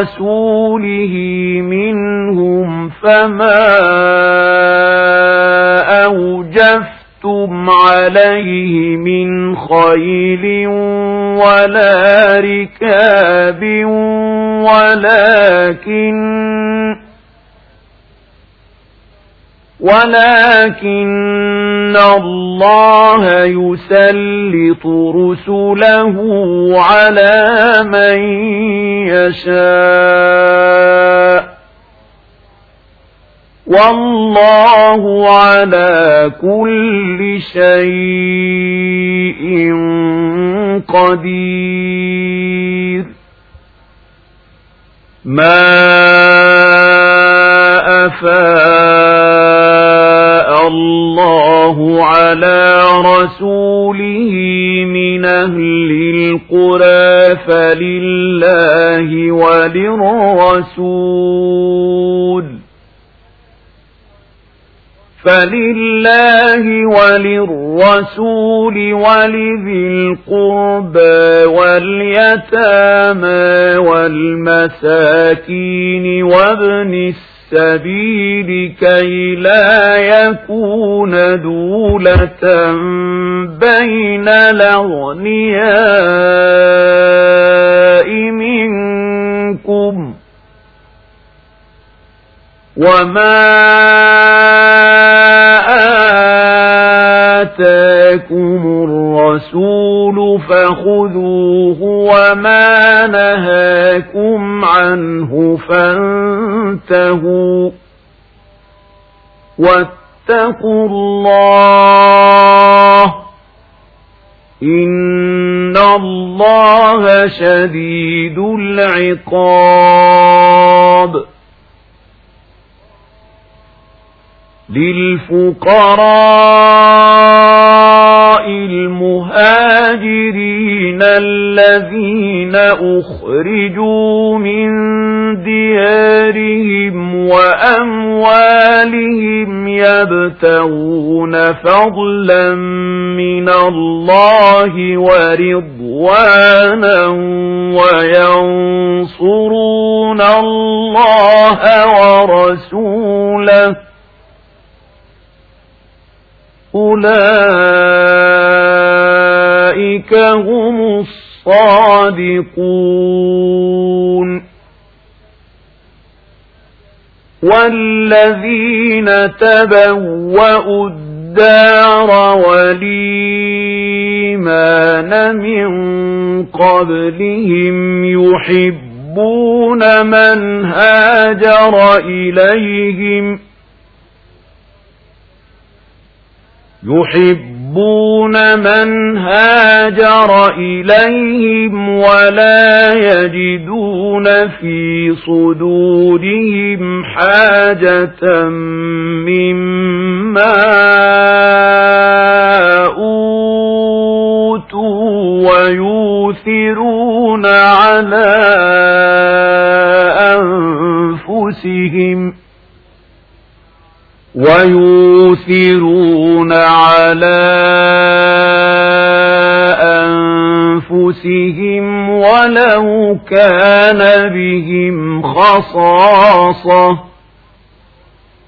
رسوله منهم فما أوجفتم عليه من خيل ولا ركاب ولكن ولكن الله يسلط رسله على من يشاء. والله على كل شيء قدير. ما أفاء الله على رسوله من أهل القرى فلله وللرسول فلله وللرسول ولذي القربى واليتامى والمساكين وابن السبيل كي لا يكون دولة بين الأغنياء منكم. وما آتاكم الرسول فخذوه وما نهاكم عنه فانتهوا. واتقوا الله إن الله شديد العقاب للفقراء المهاجرين الذين أخرجوا من ديارهم وأموالهم يبتغون فضلا من الله ورضوانا وينصرون الله ورسوله. أولئك هم الصادقون. والذين تبوأوا الدار والإيمان من قبلهم يحبون من هاجر إليهم يحبون من هاجر إليهم ولا يجدون في صدورهم حاجة مما أوتوا ويوثرون على أنفسهم ويوثرون على أنفسهم ولو كان بهم خصاصة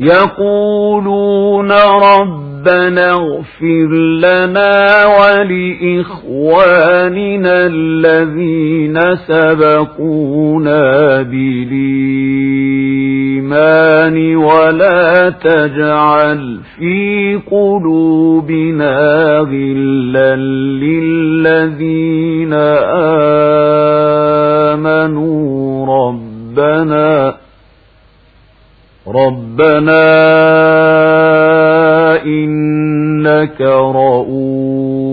يقولون ربنا اغفر لنا ولإخواننا الذين سبقونا بالإيمان ولا تجعل في قلوبنا غلا للذين ربنا إنك رؤوف